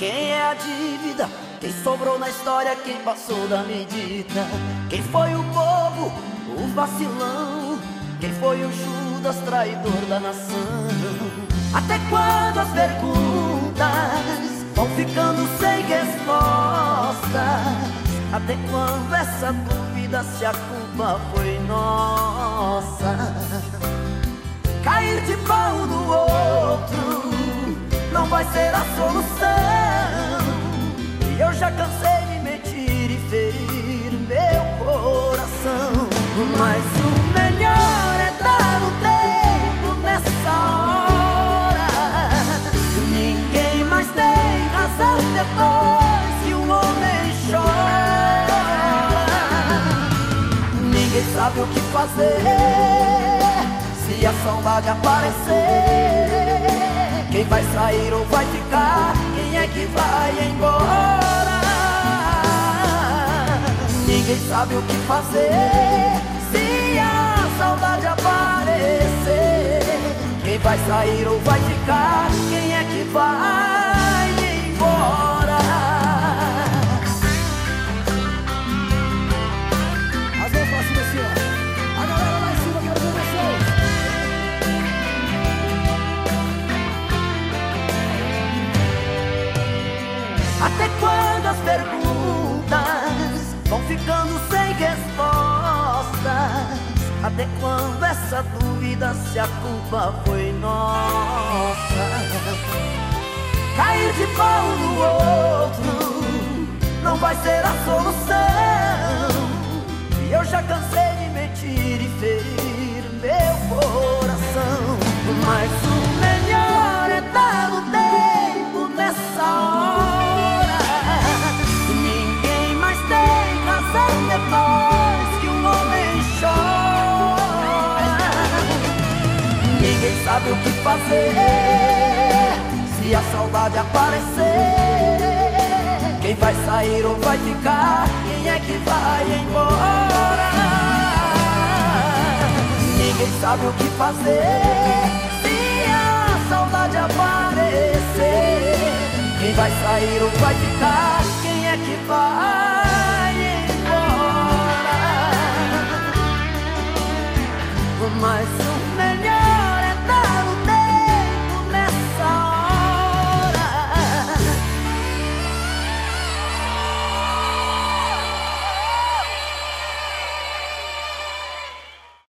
Quem é a dívida? Quem sobrou na história? Quem passou da medida? Quem foi o bobo? O vacilão? Quem foi o Judas, traidor da nação? Até quando as perguntas vão ficando sem respostas? Até quando essa dúvida se a culpa foi nossa? Cair de pau no outro não vai ser a solução. Já cansei de mentir e ferir meu coração. Mas o melhor é dar o tempo nessa hora. Ninguém mais tem razão depois que um homem chora. Ninguém sabe o que fazer se a saudade aparecer. Quem vai sair ou vai ficar? Quem é que vai embora? Sabe o que fazer se a saudade aparecer. Quem vai sair ou vai ficar? Quem é que vai embora? As mãos pra cima. A galera lá em cima, ver vocês. Até quando as perguntas vão ficando sem respostas? Até quando essa dúvida se a culpa foi nossa? Cair de pau no outro não vai ser sabe o que fazer se a saudade aparecer. Quem vai sair ou vai ficar? Quem é que vai embora? Ninguém sabe o que fazer se a saudade aparecer. Quem vai sair ou vai ficar? Quem é que vai embora? Mas